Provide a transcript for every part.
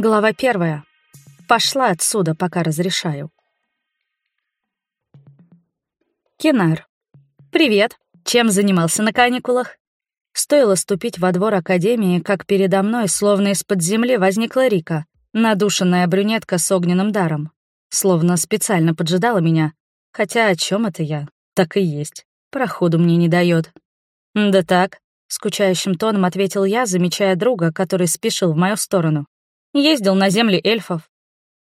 Глава первая. Пошла отсюда, пока разрешаю. Кинар. «Привет. Чем занимался на каникулах?» Стоило ступить во двор Академии, как передо мной, словно из-под земли, возникла Рика, надушенная брюнетка с огненным даром. Словно специально поджидала меня. Хотя о чем это я? Так и есть. Проходу мне не дает. «Да так», — скучающим тоном ответил я, замечая друга, который спешил в мою сторону. Ездил на земли эльфов.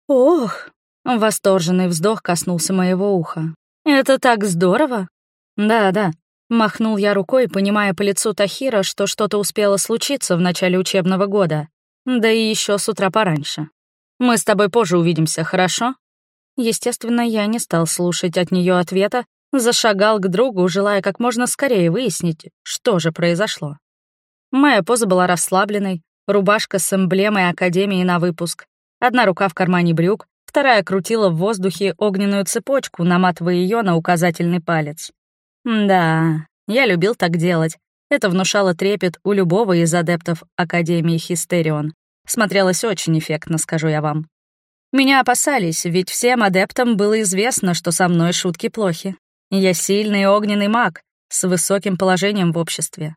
Ох, восторженный вздох коснулся моего уха. Это так здорово. Да-да, махнул я рукой, понимая по лицу Тахира, что что-то успело случиться в начале учебного года. Да и еще с утра пораньше. Мы с тобой позже увидимся, хорошо? Естественно, я не стал слушать от нее ответа, зашагал к другу, желая как можно скорее выяснить, что же произошло. Моя поза была расслабленной, рубашка с эмблемой Академии на выпуск. Одна рука в кармане брюк, вторая крутила в воздухе огненную цепочку, наматывая ее на указательный палец. Да, я любил так делать. Это внушало трепет у любого из адептов Академии Хистерион. Смотрелось очень эффектно, скажу я вам. Меня опасались, ведь всем адептам было известно, что со мной шутки плохи. Я сильный огненный маг с высоким положением в обществе.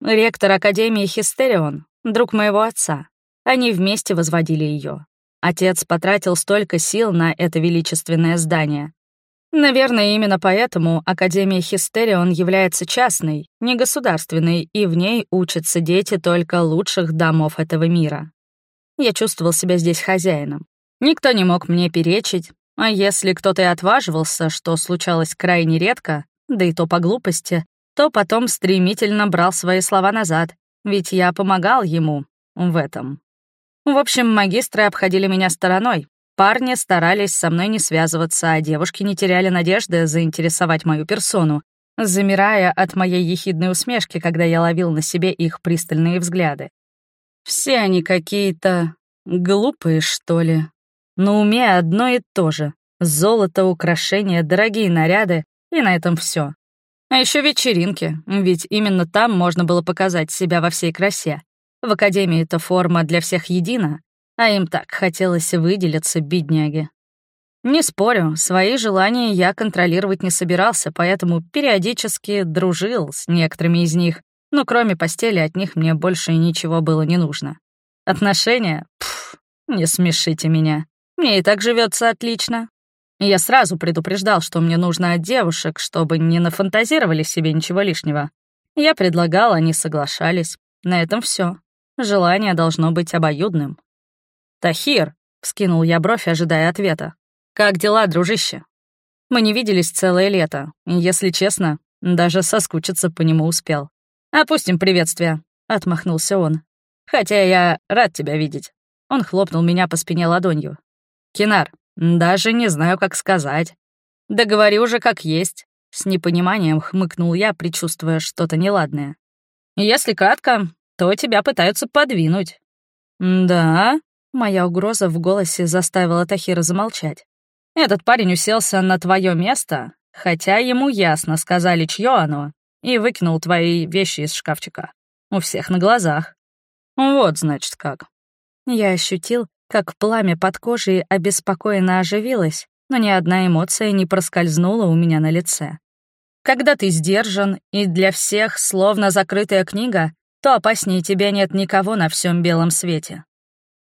Ректор Академии Хистерион, друг моего отца. Они вместе возводили ее. Отец потратил столько сил на это величественное здание. Наверное, именно поэтому Академия Хистерион является частной, не государственной, и в ней учатся дети только лучших домов этого мира. Я чувствовал себя здесь хозяином. Никто не мог мне перечить, а если кто-то и отваживался, что случалось крайне редко, да и то по глупости, то потом стремительно брал свои слова назад ведь я помогал ему в этом. В общем, магистры обходили меня стороной. Парни старались со мной не связываться, а девушки не теряли надежды заинтересовать мою персону, замирая от моей ехидной усмешки, когда я ловил на себе их пристальные взгляды. Все они какие-то глупые, что ли. На уме одно и то же. Золото, украшения, дорогие наряды, и на этом все. А еще вечеринки, ведь именно там можно было показать себя во всей красе. В академии эта форма для всех едина, а им так хотелось выделиться, бедняги. Не спорю, свои желания я контролировать не собирался, поэтому периодически дружил с некоторыми из них, но кроме постели от них мне больше ничего было не нужно. Отношения? Пф, не смешите меня. Мне и так живется отлично. Я сразу предупреждал, что мне нужно от девушек, чтобы не нафантазировали себе ничего лишнего. Я предлагал, они соглашались. На этом все. Желание должно быть обоюдным. «Тахир!» — вскинул я бровь, ожидая ответа. «Как дела, дружище?» Мы не виделись целое лето, если честно, даже соскучиться по нему успел. «Опустим приветствие», — отмахнулся он. «Хотя я рад тебя видеть». Он хлопнул меня по спине ладонью. «Кинар, «Даже не знаю, как сказать. Да говори уже как есть». С непониманием хмыкнул я, предчувствуя что-то неладное. «Если кратко, то тебя пытаются подвинуть». «Да?» — моя угроза в голосе заставила Тахира замолчать. «Этот парень уселся на твое место, хотя ему ясно сказали, чье оно, и выкинул твои вещи из шкафчика. У всех на глазах. Вот, значит, как». Я ощутил, как пламя под кожей обеспокоенно оживилось, но ни одна эмоция не проскользнула у меня на лице. Когда ты сдержан и для всех словно закрытая книга, то опаснее тебя нет никого на всем белом свете.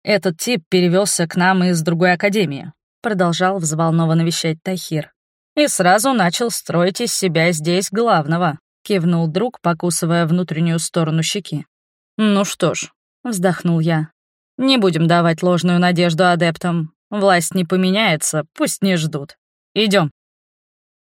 Этот тип перевелся к нам из другой академии, продолжал взволнованно вещать Тахир. И сразу начал строить из себя здесь главного, кивнул друг, покусывая внутреннюю сторону щеки. Ну что ж, вздохнул я, не будем давать ложную надежду адептам. Власть не поменяется, пусть не ждут. Идем.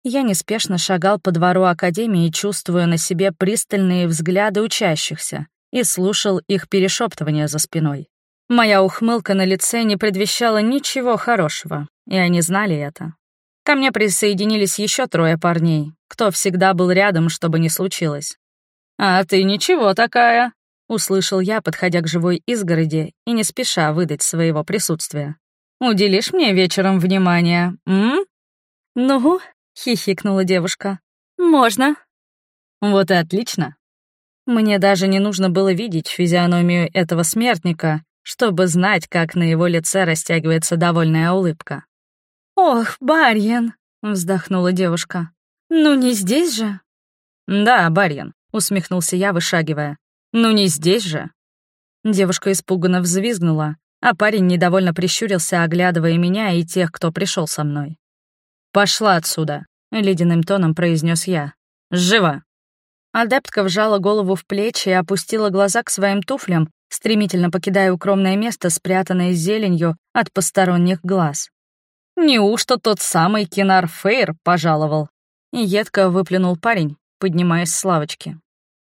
Я неспешно шагал по двору Академии, чувствуя на себе пристальные взгляды учащихся, и слушал их перешептывания за спиной. Моя ухмылка на лице не предвещала ничего хорошего, и они знали это. Ко мне присоединились еще трое парней, кто всегда был рядом, чтобы не случилось. «А ты ничего такая», Услышал я, подходя к живой изгороди и не спеша выдать своего присутствия. «Уделишь мне вечером внимание, м?» «Ну?» — хихикнула девушка. «Можно». «Вот и отлично». Мне даже не нужно было видеть физиономию этого смертника, чтобы знать, как на его лице растягивается довольная улыбка. «Ох, Барьян!» — вздохнула девушка. «Ну не здесь же?» «Да, Барьян», — усмехнулся я, вышагивая. «Ну не здесь же?» Девушка испуганно взвизгнула, а парень недовольно прищурился, оглядывая меня и тех, кто пришел со мной. «Пошла отсюда», — ледяным тоном произнес я. «Живо!» Адептка вжала голову в плечи и опустила глаза к своим туфлям, стремительно покидая укромное место, спрятанное зеленью от посторонних глаз. «Неужто тот самый Кинар Фейр пожаловал?» Едко выплюнул парень, поднимаясь с лавочки.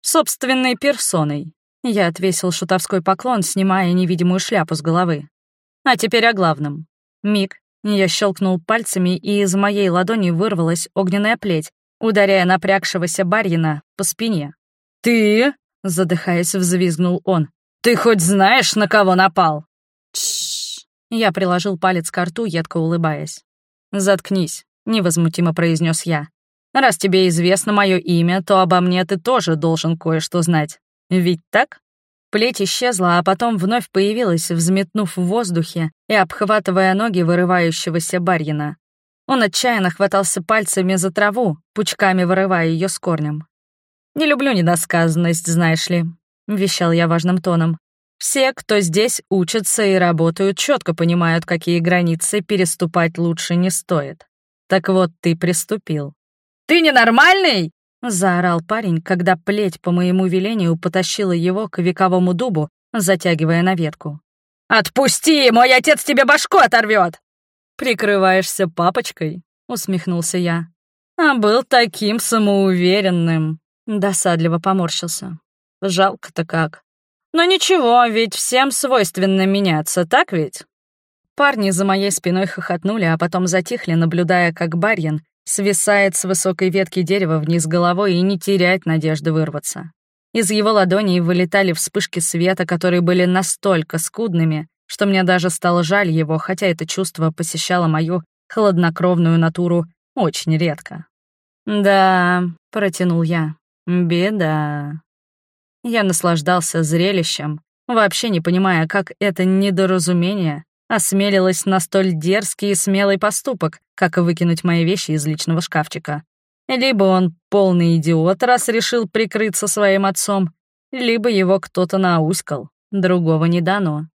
«Собственной персоной». Я отвесил шутовской поклон, снимая невидимую шляпу с головы. «А теперь о главном». Миг. Я щелкнул пальцами, и из моей ладони вырвалась огненная плеть, ударяя напрягшегося барьина по спине. «Ты?» — задыхаясь, взвизгнул он. «Ты хоть знаешь, на кого напал?» «Тш!» Я приложил палец к рту, едко улыбаясь. «Заткнись», — невозмутимо произнес я. «Раз тебе известно мое имя, то обо мне ты тоже должен кое-что знать. Ведь так?» Плеть исчезла, а потом вновь появилась, взметнув в воздухе и обхватывая ноги вырывающегося барьина. Он отчаянно хватался пальцами за траву, пучками вырывая ее с корнем. «Не люблю недосказанность, знаешь ли», — вещал я важным тоном. «Все, кто здесь учатся и работают, четко понимают, какие границы переступать лучше не стоит. Так вот, ты приступил». «Ты ненормальный?» — заорал парень, когда плеть по моему велению потащила его к вековому дубу, затягивая на ветку. «Отпусти, мой отец тебе башку оторвет!» «Прикрываешься папочкой?» — усмехнулся я. «А был таким самоуверенным!» — досадливо поморщился. Жалко-то как. Но ничего, ведь всем свойственно меняться, так ведь? Парни за моей спиной хохотнули, а потом затихли, наблюдая, как Барьян свисает с высокой ветки дерева вниз головой и не теряет надежды вырваться. Из его ладоней вылетали вспышки света, которые были настолько скудными, что мне даже стало жаль его, хотя это чувство посещало мою хладнокровную натуру очень редко. «Да», — протянул я, — «беда». Я наслаждался зрелищем, вообще не понимая, как это недоразумение осмелилось на столь дерзкий и смелый поступок, как выкинуть мои вещи из личного шкафчика. Либо он полный идиот, раз решил прикрыться своим отцом, либо его кто-то науськал, другого не дано.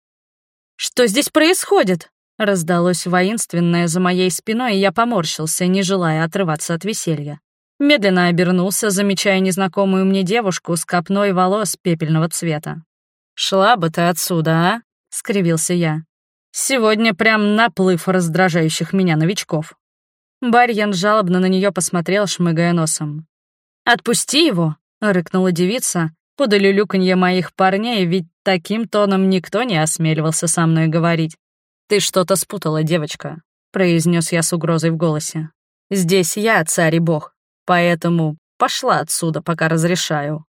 «Что здесь происходит?» Раздалось воинственное за моей спиной, и я поморщился, не желая отрываться от веселья. Медленно обернулся, замечая незнакомую мне девушку с копной волос пепельного цвета. «Шла бы ты отсюда, а?» — скривился я. «Сегодня прям наплыв раздражающих меня новичков». Барьян жалобно на нее посмотрел, шмыгая носом. «Отпусти его!» — рыкнула девица, под люлюканье моих парней, ведь таким тоном никто не осмеливался со мной говорить. «Ты что-то спутала, девочка», — произнес я с угрозой в голосе. «Здесь я, царь и бог, Поэтому пошла отсюда, пока разрешаю.